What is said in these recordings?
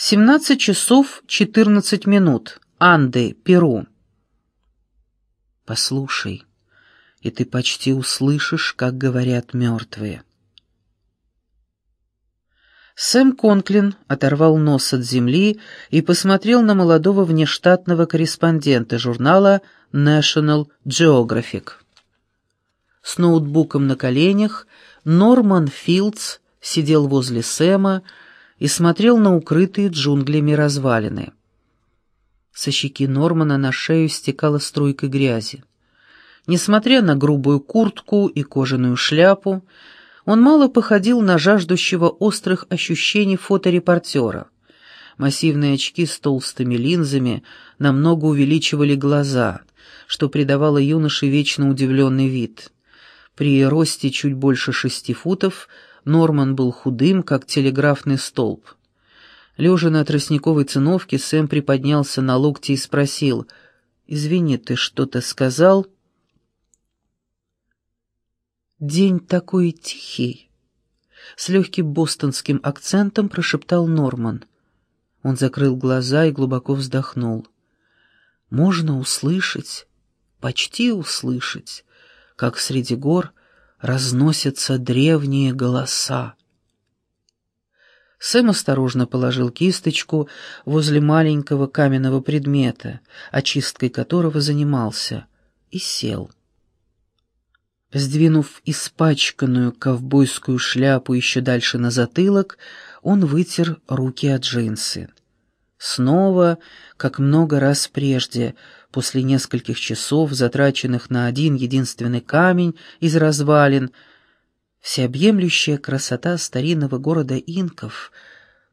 17 часов 14 минут. Анды, Перу. Послушай, и ты почти услышишь, как говорят мертвые. Сэм Конклин оторвал нос от земли и посмотрел на молодого внештатного корреспондента журнала National Geographic. С ноутбуком на коленях Норман Филдс сидел возле Сэма и смотрел на укрытые джунглями развалины. Со щеки Нормана на шею стекала струйка грязи. Несмотря на грубую куртку и кожаную шляпу, он мало походил на жаждущего острых ощущений фоторепортера. Массивные очки с толстыми линзами намного увеличивали глаза, что придавало юноше вечно удивленный вид. При росте чуть больше шести футов – Норман был худым, как телеграфный столб. Лежа на тростниковой циновке, Сэм приподнялся на локти и спросил, «Извини, ты что-то сказал?» «День такой тихий», — с легким бостонским акцентом прошептал Норман. Он закрыл глаза и глубоко вздохнул. «Можно услышать, почти услышать, как среди гор разносятся древние голоса. Сэм осторожно положил кисточку возле маленького каменного предмета, очисткой которого занимался, и сел. Сдвинув испачканную ковбойскую шляпу еще дальше на затылок, он вытер руки от джинсы. Снова, как много раз прежде, после нескольких часов, затраченных на один единственный камень из развалин, всеобъемлющая красота старинного города инков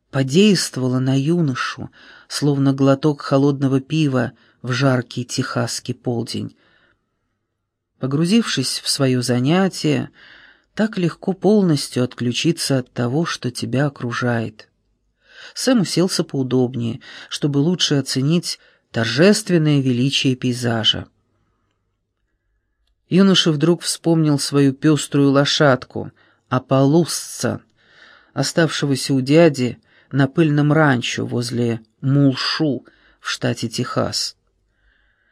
подействовала на юношу, словно глоток холодного пива в жаркий техасский полдень. Погрузившись в свое занятие, так легко полностью отключиться от того, что тебя окружает. Сэм уселся поудобнее, чтобы лучше оценить торжественное величие пейзажа. Юноша вдруг вспомнил свою пеструю лошадку, Аполлусца, оставшегося у дяди на пыльном ранчо возле Мулшу в штате Техас.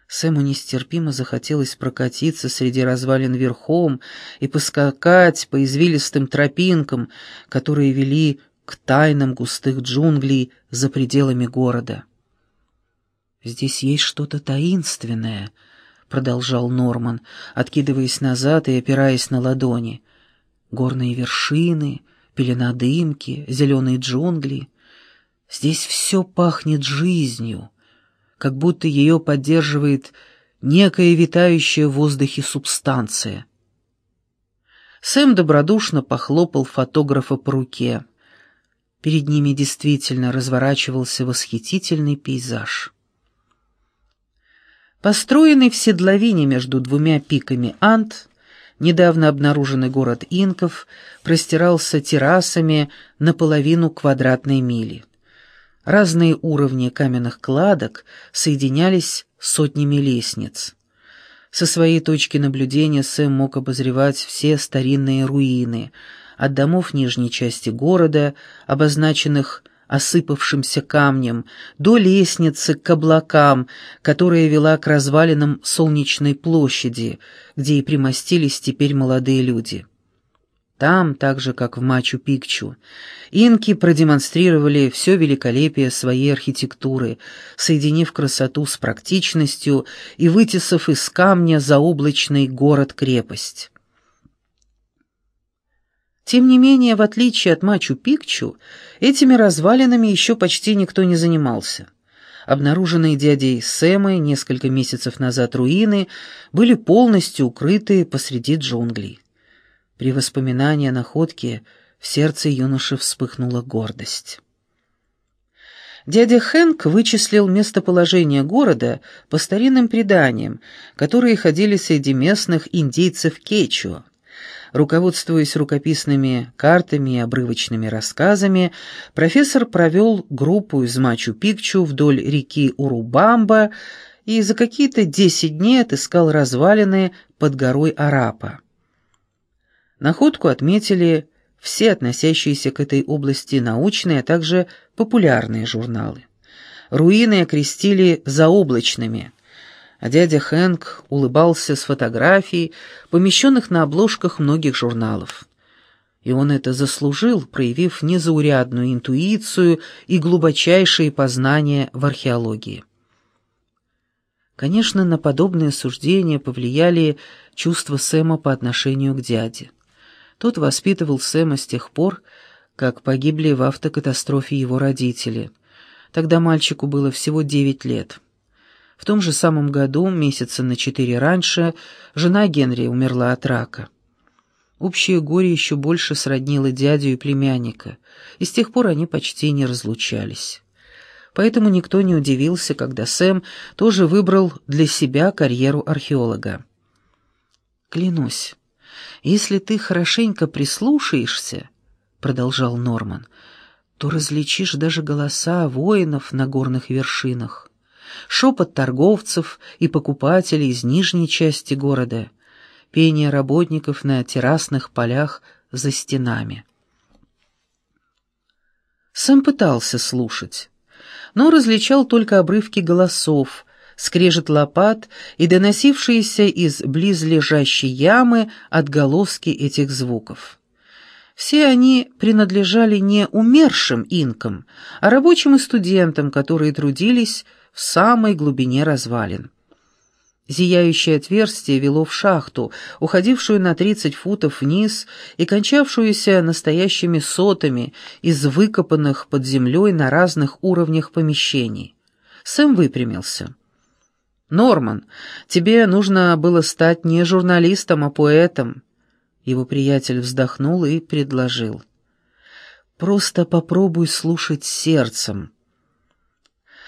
Сэму нестерпимо захотелось прокатиться среди развалин верхом и поскакать по извилистым тропинкам, которые вели к тайнам густых джунглей за пределами города. «Здесь есть что-то таинственное», — продолжал Норман, откидываясь назад и опираясь на ладони. «Горные вершины, пелена дымки, зеленые джунгли. Здесь все пахнет жизнью, как будто ее поддерживает некая витающая в воздухе субстанция». Сэм добродушно похлопал фотографа по руке. Перед ними действительно разворачивался восхитительный пейзаж. Построенный в седловине между двумя пиками Ант, недавно обнаруженный город инков простирался террасами наполовину квадратной мили. Разные уровни каменных кладок соединялись сотнями лестниц. Со своей точки наблюдения Сэм мог обозревать все старинные руины — от домов нижней части города, обозначенных осыпавшимся камнем, до лестницы к облакам, которая вела к развалинам солнечной площади, где и примостились теперь молодые люди. Там, так же как в Мачу-Пикчу, инки продемонстрировали все великолепие своей архитектуры, соединив красоту с практичностью и вытесав из камня заоблачный город-крепость. Тем не менее, в отличие от Мачу-Пикчу, этими развалинами еще почти никто не занимался. Обнаруженные дядей Сэмой несколько месяцев назад руины были полностью укрыты посреди джунглей. При воспоминании о находке в сердце юноши вспыхнула гордость. Дядя Хэнк вычислил местоположение города по старинным преданиям, которые ходили среди местных индейцев Кечуа. Руководствуясь рукописными картами и обрывочными рассказами, профессор провел группу из Мачу-Пикчу вдоль реки Урубамба и за какие-то десять дней отыскал развалины под горой Арапа. Находку отметили все относящиеся к этой области научные, а также популярные журналы. Руины окрестили заоблачными, а дядя Хэнк улыбался с фотографий, помещенных на обложках многих журналов. И он это заслужил, проявив незаурядную интуицию и глубочайшие познания в археологии. Конечно, на подобные суждения повлияли чувства Сэма по отношению к дяде. Тот воспитывал Сэма с тех пор, как погибли в автокатастрофе его родители. Тогда мальчику было всего девять лет. В том же самом году, месяца на четыре раньше, жена Генри умерла от рака. Общее горе еще больше сроднило дядю и племянника, и с тех пор они почти не разлучались. Поэтому никто не удивился, когда Сэм тоже выбрал для себя карьеру археолога. «Клянусь, если ты хорошенько прислушаешься, — продолжал Норман, — то различишь даже голоса воинов на горных вершинах, шепот торговцев и покупателей из нижней части города — пение работников на террасных полях за стенами. Сам пытался слушать, но различал только обрывки голосов, скрежет лопат и доносившиеся из близлежащей ямы отголоски этих звуков. Все они принадлежали не умершим инкам, а рабочим и студентам, которые трудились в самой глубине развалин. Зияющее отверстие вело в шахту, уходившую на 30 футов вниз и кончавшуюся настоящими сотами из выкопанных под землей на разных уровнях помещений. Сэм выпрямился. «Норман, тебе нужно было стать не журналистом, а поэтом». Его приятель вздохнул и предложил. «Просто попробуй слушать сердцем».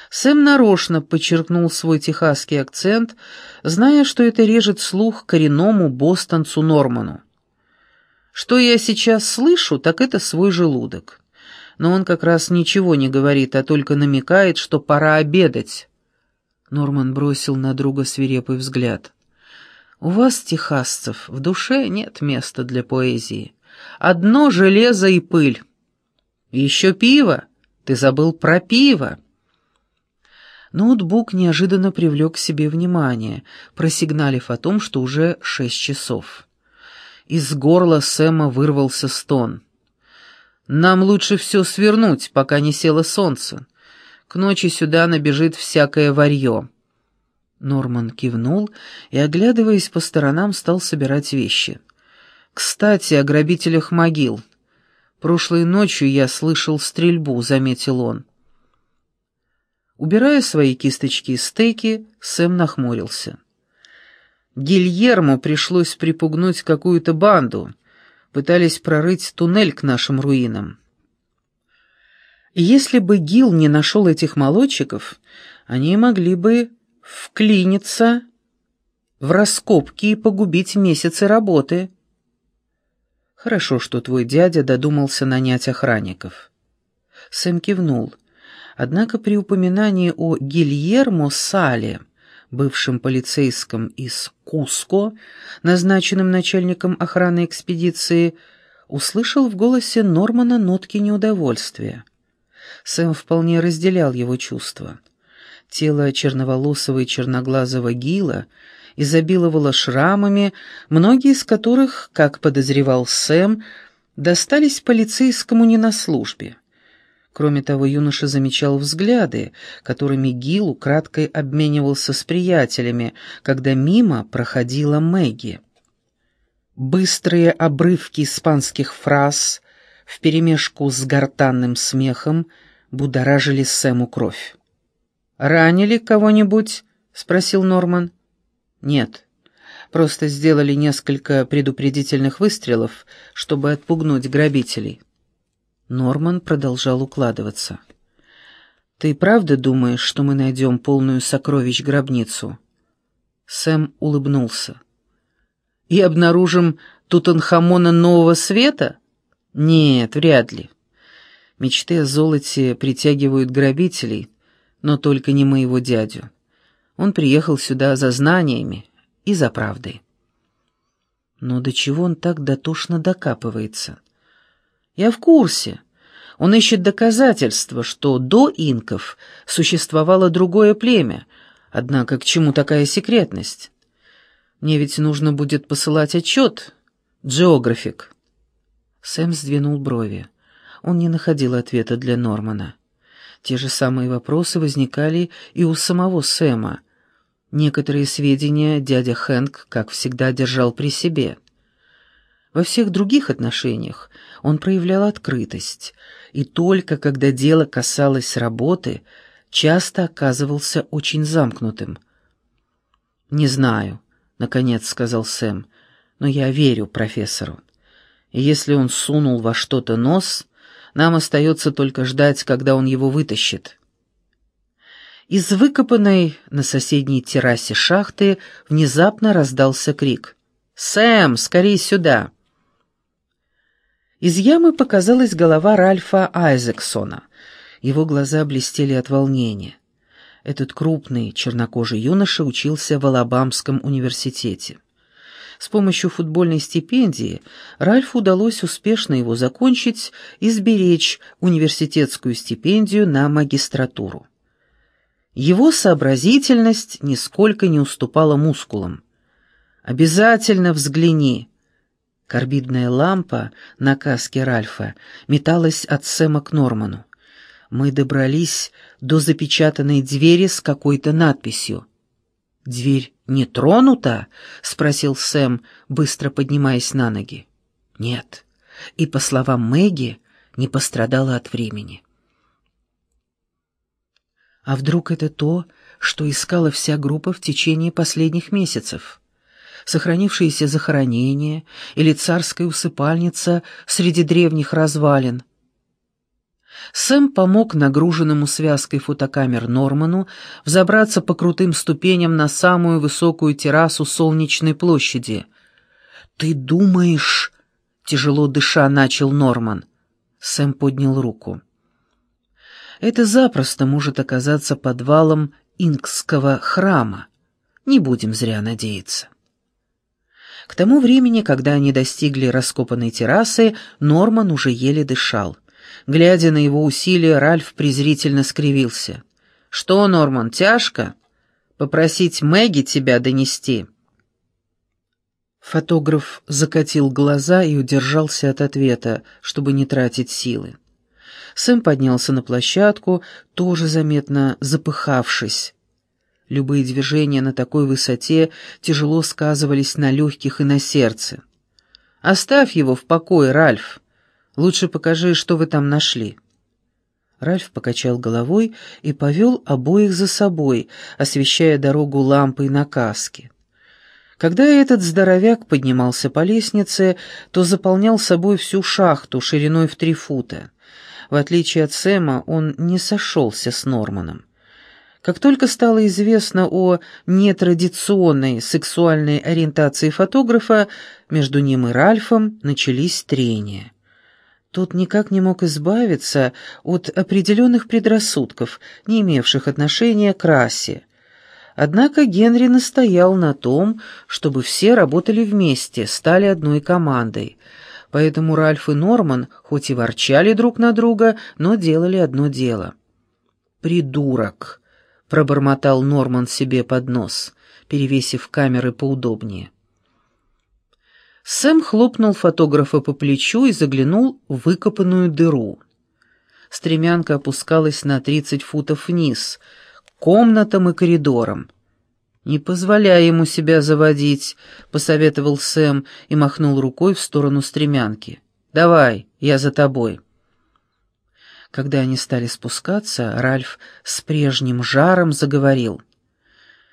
Сэм нарочно подчеркнул свой техасский акцент, зная, что это режет слух коренному бостонцу Норману. Что я сейчас слышу, так это свой желудок. Но он как раз ничего не говорит, а только намекает, что пора обедать. Норман бросил на друга свирепый взгляд. «У вас, техасцев, в душе нет места для поэзии. Одно железо и пыль. Еще пиво? Ты забыл про пиво?» Ноутбук неожиданно привлек к себе внимание, просигналив о том, что уже шесть часов. Из горла Сэма вырвался стон. «Нам лучше все свернуть, пока не село солнце. К ночи сюда набежит всякое варье». Норман кивнул и, оглядываясь по сторонам, стал собирать вещи. «Кстати, о грабителях могил. Прошлой ночью я слышал стрельбу», — заметил он. Убирая свои кисточки и стейки, Сэм нахмурился. Гильермо пришлось припугнуть какую-то банду. Пытались прорыть туннель к нашим руинам. если бы Гил не нашел этих молодчиков, они могли бы вклиниться в раскопки и погубить месяцы работы. Хорошо, что твой дядя додумался нанять охранников. Сэм кивнул. Однако при упоминании о Гильермо Сале, бывшем полицейском из Куско, назначенном начальником охраны экспедиции, услышал в голосе Нормана нотки неудовольствия. Сэм вполне разделял его чувства. Тело черноволосого и черноглазого Гила изобиловало шрамами, многие из которых, как подозревал Сэм, достались полицейскому не на службе. Кроме того, юноша замечал взгляды, которыми Гил украдкой обменивался с приятелями, когда мимо проходила Мэгги. Быстрые обрывки испанских фраз вперемешку с гортанным смехом будоражили Сэму кровь. «Ранили кого-нибудь?» — спросил Норман. «Нет, просто сделали несколько предупредительных выстрелов, чтобы отпугнуть грабителей». Норман продолжал укладываться. «Ты правда думаешь, что мы найдем полную сокровищ гробницу?» Сэм улыбнулся. «И обнаружим Тутанхамона нового света? Нет, вряд ли. Мечты о золоте притягивают грабителей, но только не моего дядю. Он приехал сюда за знаниями и за правдой. Но до чего он так дотошно докапывается?» «Я в курсе. Он ищет доказательства, что до инков существовало другое племя. Однако к чему такая секретность? Мне ведь нужно будет посылать отчет. Джеографик». Сэм сдвинул брови. Он не находил ответа для Нормана. Те же самые вопросы возникали и у самого Сэма. Некоторые сведения дядя Хэнк, как всегда, держал при себе. Во всех других отношениях он проявлял открытость, и только когда дело касалось работы, часто оказывался очень замкнутым. «Не знаю», — наконец сказал Сэм, — «но я верю профессору. И если он сунул во что-то нос, нам остается только ждать, когда он его вытащит. Из выкопанной на соседней террасе шахты внезапно раздался крик. «Сэм, скорей сюда!» Из ямы показалась голова Ральфа Айзексона. Его глаза блестели от волнения. Этот крупный чернокожий юноша учился в Алабамском университете. С помощью футбольной стипендии Ральфу удалось успешно его закончить и сберечь университетскую стипендию на магистратуру. Его сообразительность нисколько не уступала мускулам. «Обязательно взгляни!» Карбидная лампа на каске Ральфа металась от Сэма к Норману. Мы добрались до запечатанной двери с какой-то надписью. «Дверь не тронута?» — спросил Сэм, быстро поднимаясь на ноги. «Нет». И, по словам Мэгги, не пострадала от времени. А вдруг это то, что искала вся группа в течение последних месяцев? Сохранившиеся захоронения или царская усыпальница среди древних развалин — Сэм помог нагруженному связкой фотокамер Норману взобраться по крутым ступеням на самую высокую террасу Солнечной площади. «Ты думаешь...» — тяжело дыша начал Норман. Сэм поднял руку. «Это запросто может оказаться подвалом Инкского храма. Не будем зря надеяться». К тому времени, когда они достигли раскопанной террасы, Норман уже еле дышал. Глядя на его усилия, Ральф презрительно скривился. «Что, Норман, тяжко? Попросить Мэгги тебя донести?» Фотограф закатил глаза и удержался от ответа, чтобы не тратить силы. Сэм поднялся на площадку, тоже заметно запыхавшись. Любые движения на такой высоте тяжело сказывались на легких и на сердце. «Оставь его в покое, Ральф!» Лучше покажи, что вы там нашли». Ральф покачал головой и повел обоих за собой, освещая дорогу лампой на каске. Когда этот здоровяк поднимался по лестнице, то заполнял собой всю шахту шириной в три фута. В отличие от Сэма, он не сошелся с Норманом. Как только стало известно о нетрадиционной сексуальной ориентации фотографа, между ним и Ральфом начались трения. Тот никак не мог избавиться от определенных предрассудков, не имевших отношения к расе. Однако Генри настоял на том, чтобы все работали вместе, стали одной командой. Поэтому Ральф и Норман хоть и ворчали друг на друга, но делали одно дело. «Придурок!» — пробормотал Норман себе под нос, перевесив камеры поудобнее. Сэм хлопнул фотографа по плечу и заглянул в выкопанную дыру. Стремянка опускалась на тридцать футов вниз, комнатам и коридорам. «Не позволяй ему себя заводить», — посоветовал Сэм и махнул рукой в сторону стремянки. «Давай, я за тобой». Когда они стали спускаться, Ральф с прежним жаром заговорил —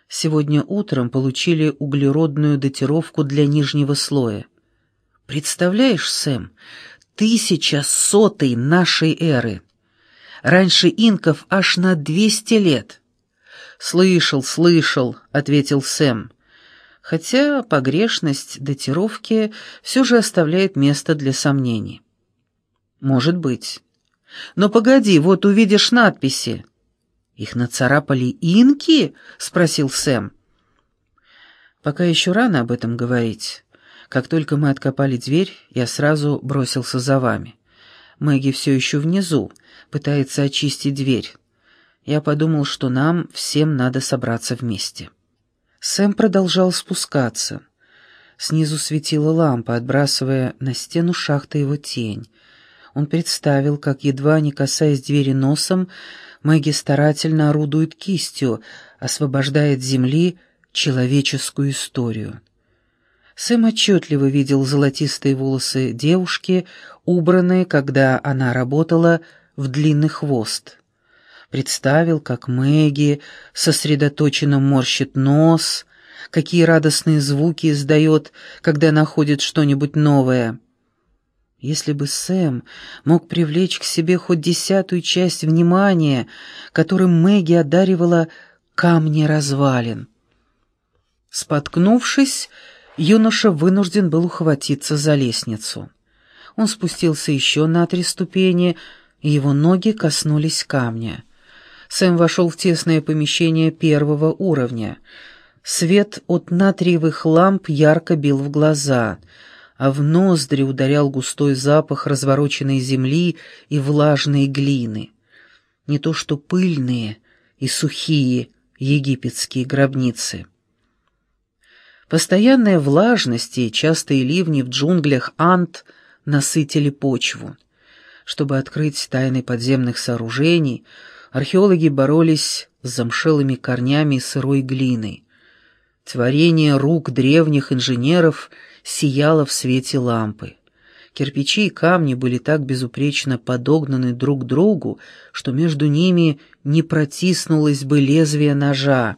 Сегодня утром получили углеродную датировку для нижнего слоя. Представляешь, Сэм, тысяча сотый нашей эры. Раньше инков аж на двести лет. «Слышал, слышал», — ответил Сэм. Хотя погрешность датировки все же оставляет место для сомнений. «Может быть. Но погоди, вот увидишь надписи. «Их нацарапали инки?» — спросил Сэм. «Пока еще рано об этом говорить. Как только мы откопали дверь, я сразу бросился за вами. Мэгги все еще внизу, пытается очистить дверь. Я подумал, что нам всем надо собраться вместе. Сэм продолжал спускаться. Снизу светила лампа, отбрасывая на стену шахты его тень. Он представил, как, едва не касаясь двери носом, Мэгги старательно орудует кистью, освобождает земли человеческую историю. Сэм отчетливо видел золотистые волосы девушки, убранные, когда она работала, в длинный хвост. Представил, как Мэгги сосредоточенно морщит нос, какие радостные звуки издает, когда находит что-нибудь новое. Если бы Сэм мог привлечь к себе хоть десятую часть внимания, которым Мэгги одаривала камни развалин. Споткнувшись, юноша вынужден был ухватиться за лестницу. Он спустился еще на три ступени, и его ноги коснулись камня. Сэм вошел в тесное помещение первого уровня. Свет от натриевых ламп ярко бил в глаза — а в ноздри ударял густой запах развороченной земли и влажной глины. Не то что пыльные и сухие египетские гробницы. Постоянная влажность и частые ливни в джунглях Ант насытили почву. Чтобы открыть тайны подземных сооружений, археологи боролись с замшелыми корнями сырой глиной. Творение рук древних инженеров — сияла в свете лампы. Кирпичи и камни были так безупречно подогнаны друг к другу, что между ними не протиснулось бы лезвие ножа.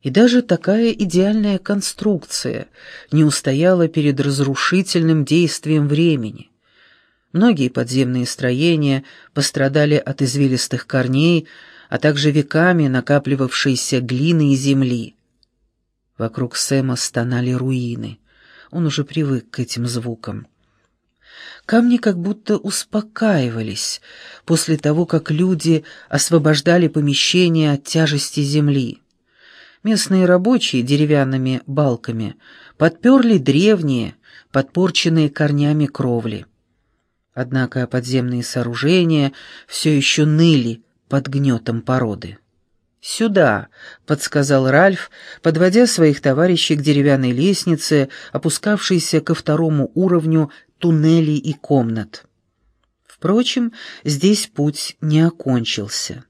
И даже такая идеальная конструкция не устояла перед разрушительным действием времени. Многие подземные строения пострадали от извилистых корней, а также веками накапливавшейся глины и земли. Вокруг Сэма стонали руины. Он уже привык к этим звукам. Камни как будто успокаивались после того, как люди освобождали помещение от тяжести земли. Местные рабочие деревянными балками подперли древние, подпорченные корнями кровли. Однако подземные сооружения все еще ныли под гнетом породы. «Сюда», — подсказал Ральф, подводя своих товарищей к деревянной лестнице, опускавшейся ко второму уровню туннелей и комнат. Впрочем, здесь путь не окончился.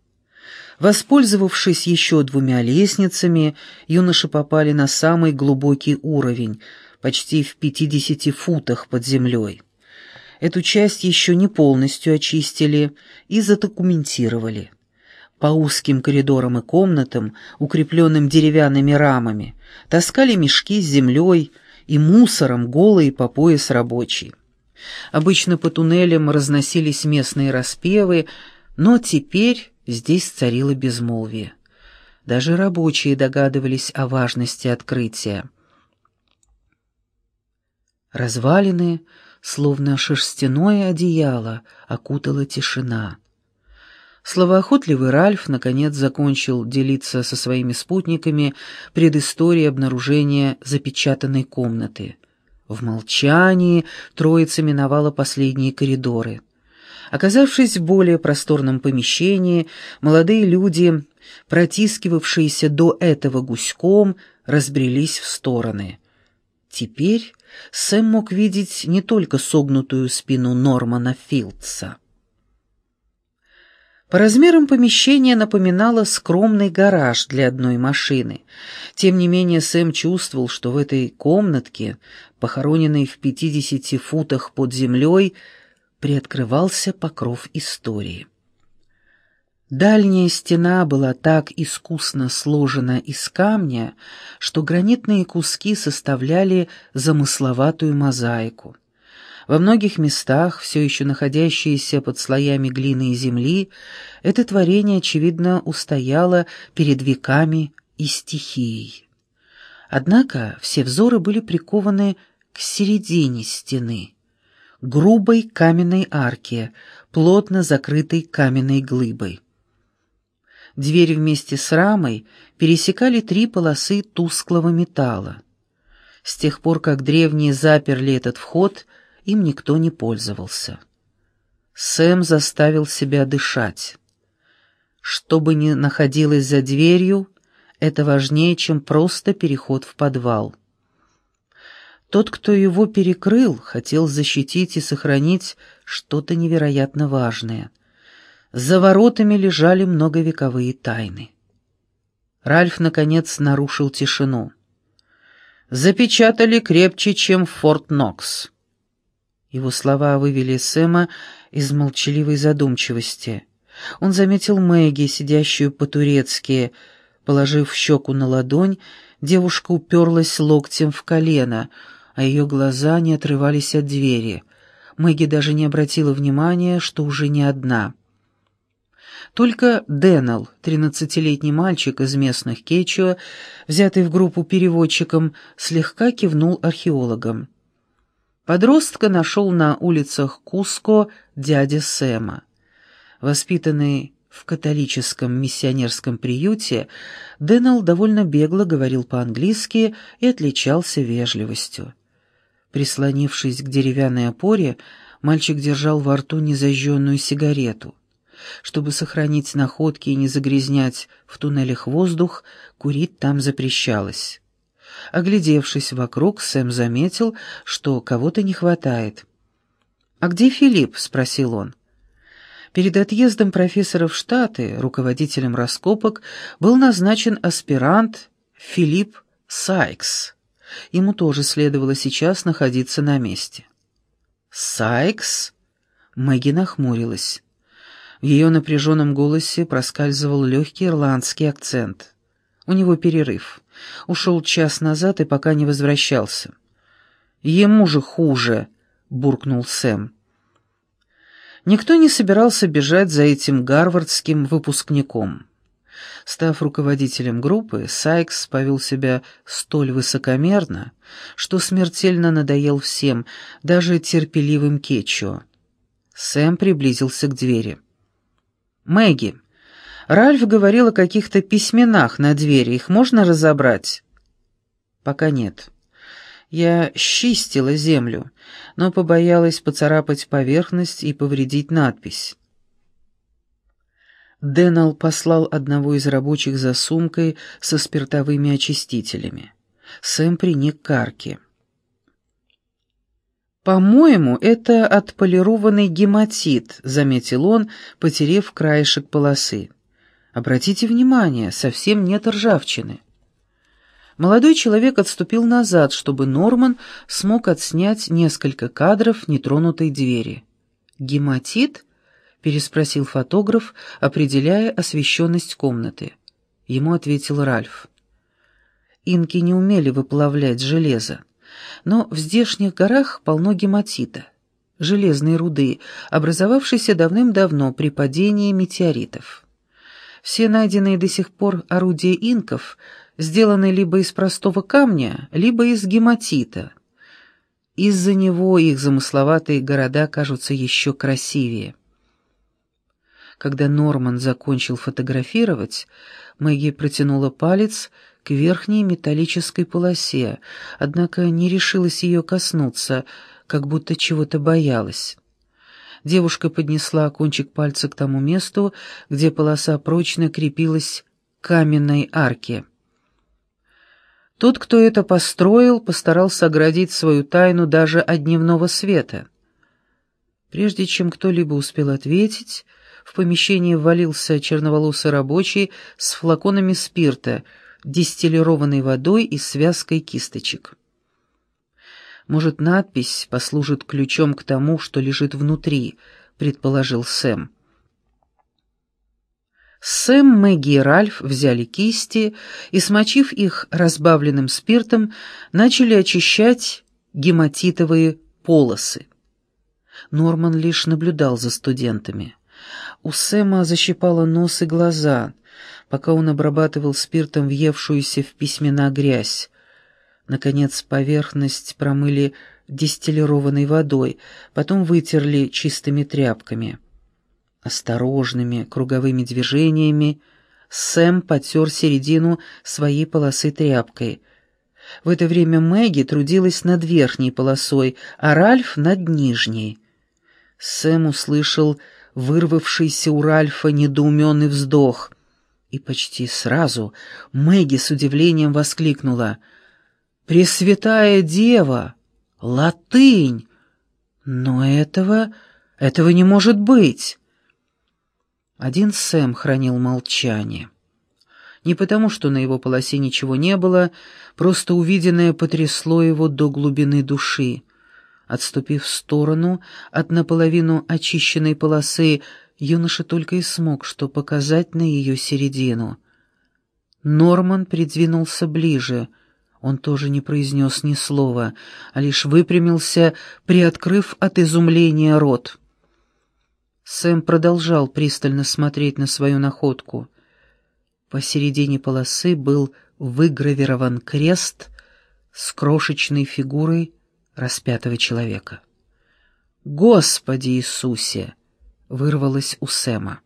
Воспользовавшись еще двумя лестницами, юноши попали на самый глубокий уровень, почти в пятидесяти футах под землей. Эту часть еще не полностью очистили и задокументировали по узким коридорам и комнатам, укрепленным деревянными рамами, таскали мешки с землей и мусором голые по пояс рабочие. Обычно по туннелям разносились местные распевы, но теперь здесь царило безмолвие. Даже рабочие догадывались о важности открытия. Развалины, словно шерстяное одеяло, окутала тишина. Словоохотливый Ральф, наконец, закончил делиться со своими спутниками предысторией обнаружения запечатанной комнаты. В молчании троица миновала последние коридоры. Оказавшись в более просторном помещении, молодые люди, протискивавшиеся до этого гуськом, разбрелись в стороны. Теперь Сэм мог видеть не только согнутую спину Нормана Филдса. По размерам помещение напоминало скромный гараж для одной машины. Тем не менее Сэм чувствовал, что в этой комнатке, похороненной в пятидесяти футах под землей, приоткрывался покров истории. Дальняя стена была так искусно сложена из камня, что гранитные куски составляли замысловатую мозаику. Во многих местах, все еще находящиеся под слоями глины и земли, это творение, очевидно, устояло перед веками и стихией. Однако все взоры были прикованы к середине стены, грубой каменной арке, плотно закрытой каменной глыбой. Дверь вместе с рамой пересекали три полосы тусклого металла. С тех пор, как древние заперли этот вход, им никто не пользовался. Сэм заставил себя дышать. Что бы ни находилось за дверью, это важнее, чем просто переход в подвал. Тот, кто его перекрыл, хотел защитить и сохранить что-то невероятно важное. За воротами лежали многовековые тайны. Ральф, наконец, нарушил тишину. «Запечатали крепче, чем Форт Нокс». Его слова вывели Сэма из молчаливой задумчивости. Он заметил Мэгги, сидящую по-турецки, положив щеку на ладонь, девушка уперлась локтем в колено, а ее глаза не отрывались от двери. Мэгги даже не обратила внимания, что уже не одна. Только Дэннел, тринадцатилетний мальчик из местных Кечуа, взятый в группу переводчиком, слегка кивнул археологам. Подростка нашел на улицах Куско дядя Сэма. Воспитанный в католическом миссионерском приюте, Дэннел довольно бегло говорил по-английски и отличался вежливостью. Прислонившись к деревянной опоре, мальчик держал во рту незажженную сигарету. Чтобы сохранить находки и не загрязнять в туннелях воздух, курить там запрещалось. Оглядевшись вокруг, Сэм заметил, что кого-то не хватает. «А где Филипп?» — спросил он. Перед отъездом профессора в Штаты руководителем раскопок был назначен аспирант Филипп Сайкс. Ему тоже следовало сейчас находиться на месте. «Сайкс?» Мэгги нахмурилась. В ее напряженном голосе проскальзывал легкий ирландский акцент. У него перерыв. Ушел час назад и пока не возвращался. «Ему же хуже», — буркнул Сэм. Никто не собирался бежать за этим гарвардским выпускником. Став руководителем группы, Сайкс повел себя столь высокомерно, что смертельно надоел всем, даже терпеливым Кетчо. Сэм приблизился к двери. «Мэгги, Ральф говорил о каких-то письменах на двери, их можно разобрать?» «Пока нет. Я счистила землю, но побоялась поцарапать поверхность и повредить надпись». Дэннел послал одного из рабочих за сумкой со спиртовыми очистителями. Сэм приник к арке. «По-моему, это отполированный гематит», — заметил он, потерев краешек полосы. «Обратите внимание, совсем нет ржавчины». Молодой человек отступил назад, чтобы Норман смог отснять несколько кадров нетронутой двери. «Гематит?» — переспросил фотограф, определяя освещенность комнаты. Ему ответил Ральф. Инки не умели выплавлять железо. Но в здешних горах полно гематита, железной руды, образовавшейся давным-давно при падении метеоритов. Все найденные до сих пор орудия инков сделаны либо из простого камня, либо из гематита. Из-за него их замысловатые города кажутся еще красивее. Когда Норман закончил фотографировать, Мэгги протянула палец к верхней металлической полосе, однако не решилась ее коснуться, как будто чего-то боялась. Девушка поднесла кончик пальца к тому месту, где полоса прочно крепилась к каменной арке. Тот, кто это построил, постарался оградить свою тайну даже от дневного света. Прежде чем кто-либо успел ответить, в помещение ввалился черноволосый рабочий с флаконами спирта — дистиллированной водой и связкой кисточек. «Может, надпись послужит ключом к тому, что лежит внутри», — предположил Сэм. Сэм, Мэгги и Ральф взяли кисти и, смочив их разбавленным спиртом, начали очищать гематитовые полосы. Норман лишь наблюдал за студентами. У Сэма защипало нос и глаза пока он обрабатывал спиртом въевшуюся в письмена грязь. Наконец поверхность промыли дистиллированной водой, потом вытерли чистыми тряпками. Осторожными круговыми движениями Сэм потер середину своей полосы тряпкой. В это время Мэгги трудилась над верхней полосой, а Ральф — над нижней. Сэм услышал вырвавшийся у Ральфа недоуменный вздох, и почти сразу Мэгги с удивлением воскликнула «Пресвятая Дева! Латынь! Но этого... этого не может быть!» Один Сэм хранил молчание. Не потому, что на его полосе ничего не было, просто увиденное потрясло его до глубины души. Отступив в сторону от наполовину очищенной полосы, юноша только и смог что показать на ее середину. Норман придвинулся ближе. Он тоже не произнес ни слова, а лишь выпрямился, приоткрыв от изумления рот. Сэм продолжал пристально смотреть на свою находку. Посередине полосы был выгравирован крест с крошечной фигурой распятого человека. «Господи Иисусе!» — вырвалось у Сэма.